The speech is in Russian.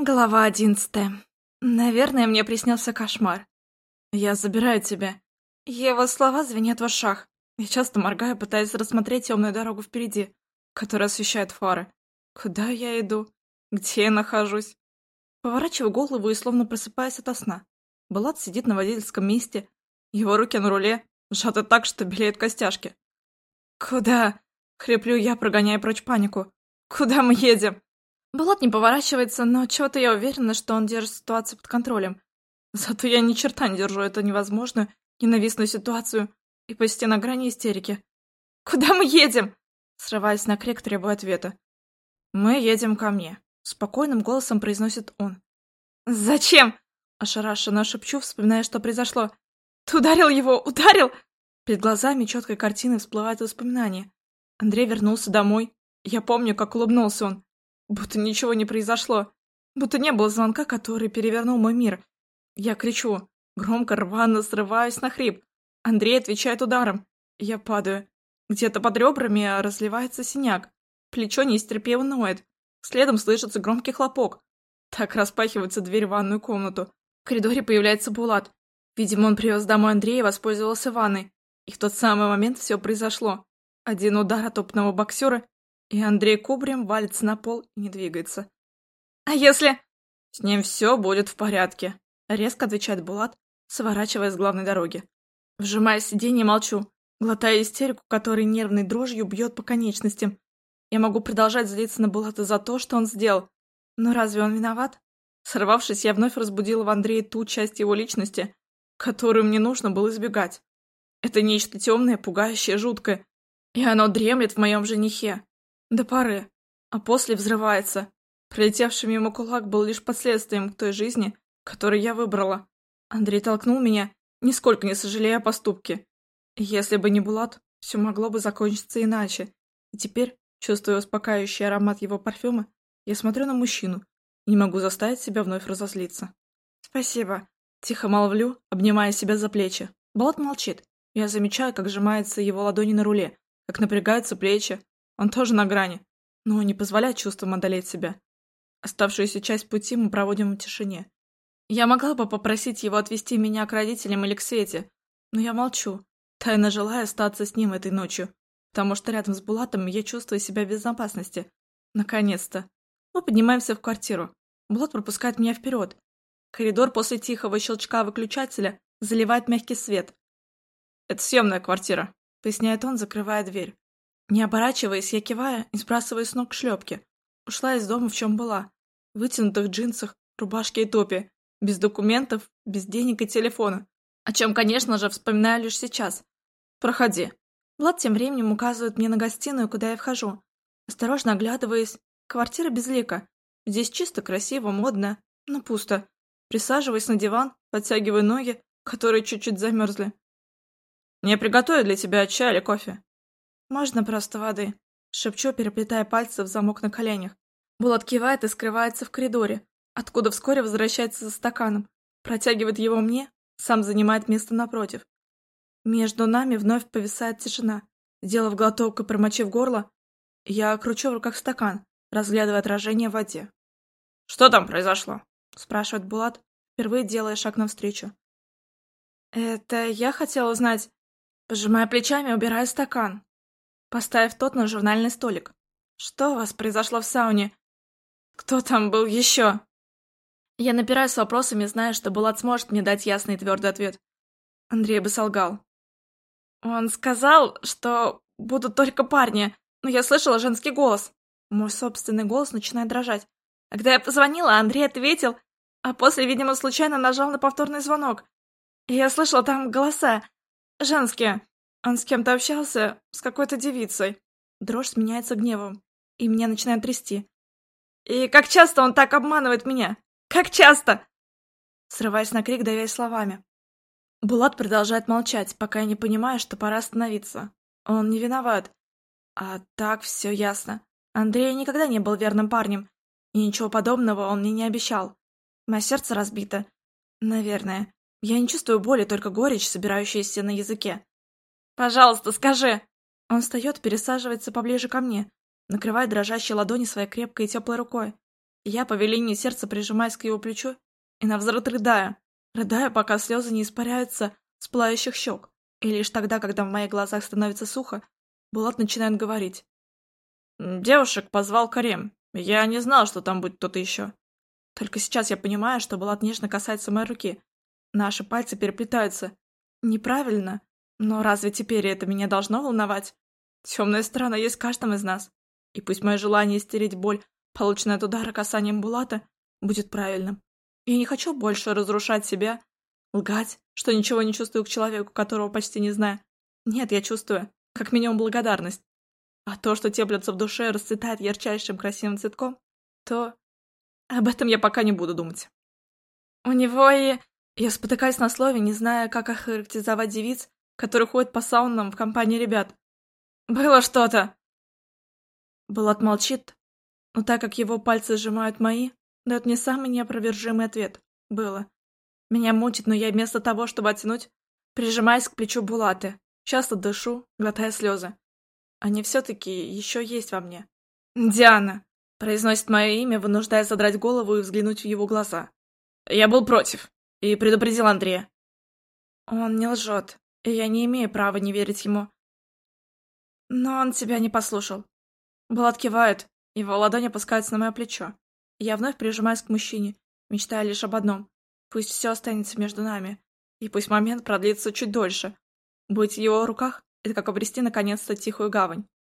Глава одиннадцатая. Наверное, мне приснился кошмар. Я забираю тебя. Его слова звенят в ушах. Я часто моргаю, пытаясь рассмотреть темную дорогу впереди, которая освещает фары. Куда я иду? Где я нахожусь? Поворачиваю голову и словно просыпаюсь ото сна. Булат сидит на водительском месте. Его руки на руле, сжаты так, что белеют костяшки. «Куда?» — хриплю я, прогоняя прочь панику. «Куда мы едем?» Булат не поворачивается, но чего-то я уверена, что он держит ситуацию под контролем. Зато я ни черта не держу эту невозможную, ненавистную ситуацию и почти на грани истерики. «Куда мы едем?» Срываясь на крик, требую ответа. «Мы едем ко мне», — спокойным голосом произносит он. «Зачем?» — ошарашенно шепчу, вспоминая, что произошло. «Ты ударил его! Ударил!» Перед глазами четкой картины всплывают воспоминания. Андрей вернулся домой. Я помню, как улыбнулся он. Будто ничего не произошло. Будто не было звонка, который перевернул мой мир. Я кричу. Громко, рвано, срываюсь на хрип. Андрей отвечает ударом. Я падаю. Где-то под ребрами разливается синяк. Плечо нестерпево ноет. Следом слышится громкий хлопок. Так распахивается дверь в ванную комнату. В коридоре появляется Булат. Видимо, он привез домой Андрея и воспользовался ванной. И в тот самый момент все произошло. Один удар от опытного боксера, и Андрей кубрем валится на пол и не двигается. «А если...» «С ним все будет в порядке», — резко отвечает Булат, сворачивая с главной дороги. Вжимая сиденье, молчу, глотая истерику, которая нервной дрожью бьет по конечностям. Я могу продолжать злиться на Булата за то, что он сделал. Но разве он виноват? Сорвавшись, я вновь разбудила в Андрее ту часть его личности, которую мне нужно было избегать. Это нечто темное, пугающее, жуткое. И оно дремлет в моем женихе. До поры. А после взрывается. Прилетевший мимо кулак был лишь последствием той жизни, которую я выбрала. Андрей толкнул меня, нисколько не сожалея о поступке. если бы не Булат, все могло бы закончиться иначе. И теперь, чувствуя успокаивающий аромат его парфюма, я смотрю на мужчину и не могу заставить себя вновь разозлиться. «Спасибо», — тихо молвлю, обнимая себя за плечи. Булат молчит. Я замечаю, как сжимаются его ладони на руле, как напрягаются плечи, он тоже на грани, но не позволяет чувствам одолеть себя. Оставшуюся часть пути мы проводим в тишине. Я могла бы попросить его отвезти меня к родителям или к Свете, но я молчу, тайно желая остаться с ним этой ночью, потому что рядом с Булатом я чувствую себя в безопасности. Наконец-то. Мы поднимаемся в квартиру. Булат пропускает меня вперед. Коридор после тихого щелчка выключателя заливает мягкий свет. «Это съемная квартира», — поясняет он, закрывая дверь. Не оборачиваясь, я киваю и сбрасываю с ног шлепки. Ушла из дома в чем была. В вытянутых джинсах, рубашке и топе. Без документов, без денег и телефона. О чем, конечно же, вспоминаю лишь сейчас. Проходи. Влад тем временем указывает мне на гостиную, куда я вхожу. Осторожно оглядываясь. Квартира безлика. Здесь чисто, красиво, модно, но пусто. Присаживаясь на диван, подтягиваю ноги, которые чуть-чуть замерзли. «Мне приготовят для тебя чай или кофе?» «Можно просто воды?» Шепчу, переплетая пальцы в замок на коленях. Булат кивает и скрывается в коридоре, откуда вскоре возвращается за стаканом, протягивает его мне, сам занимает место напротив. Между нами вновь повисает тишина. Сделав глоток и промочив горло, я кручу в руках стакан, разглядывая отражение в воде. «Что там произошло?» — спрашивает Булат, впервые делая шаг навстречу. «Это я хотела узнать...» Пожимая плечами, убираю стакан поставив тот на журнальный столик. «Что у вас произошло в сауне? Кто там был еще?» Я напираю с вопросами, зная, что Булат сможет мне дать ясный и твердый ответ. Андрей бы солгал. Он сказал, что будут только парни, но я слышала женский голос. Мой собственный голос начинает дрожать. Когда я позвонила, Андрей ответил, а после, видимо, случайно нажал на повторный звонок. Я слышала там голоса. Женские. Он с кем-то общался, с какой-то девицей. Дрожь сменяется гневом, и меня начинает трясти. И как часто он так обманывает меня? Как часто? Срываясь на крик, давясь словами. Булат продолжает молчать, пока я не понимаю, что пора остановиться. Он не виноват. А так все ясно. Андрей никогда не был верным парнем, и ничего подобного он мне не обещал. Мое сердце разбито. Наверное. Я не чувствую боли, только горечь, собирающаяся на языке. Пожалуйста, скажи!» Он встает, пересаживается поближе ко мне, накрывает дрожащие ладони своей крепкой и теплой рукой. Я по велению сердца прижимаюсь к его плечу и навзрыд рыдаю. Рыдаю, пока слезы не испаряются с пылающих щек. И лишь тогда, когда в моих глазах становится сухо, Булат начинает говорить. «Девушек позвал Карем. Я не знал, что там будет кто-то еще». Только сейчас я понимаю, что Булат нежно касается моей руки. Наши пальцы переплетаются. Неправильно. Но разве теперь это меня должно волновать? Темная сторона есть в каждом из нас. И пусть мое желание стереть боль, полученную от удара касанием Булата, будет правильным. Я не хочу больше разрушать себя, лгать, что ничего не чувствую к человеку, которого почти не знаю. Нет, я чувствую, как минимум благодарность. А то, что теплится в душе, расцветает ярчайшим красивым цветком, то... Об этом я пока не буду думать. У него и... Я спотыкаюсь на слове, не зная, как охарактеризовать девиц, которые ходят по саунам в компании ребят. «Было что-то!» Булат молчит, но так как его пальцы сжимают мои, дает мне самый неопровержимый ответ. «Было». Меня мутит, но я вместо того, чтобы оттянуть, прижимаясь к плечу Булаты, часто дышу, глотая слезы. Они все-таки еще есть во мне. «Диана!» — произносит мое имя, вынуждая задрать голову и взглянуть в его глаза. «Я был против и предупредил Андрея». Он не лжет, и я не имею права не верить ему. Но он тебя не послушал. Булат кивает, его ладонь опускается на мое плечо. Я вновь прижимаюсь к мужчине, мечтая лишь об одном. Пусть все останется между нами. И пусть момент продлится чуть дольше. Быть в его руках — это как обрести наконец-то тихую гавань.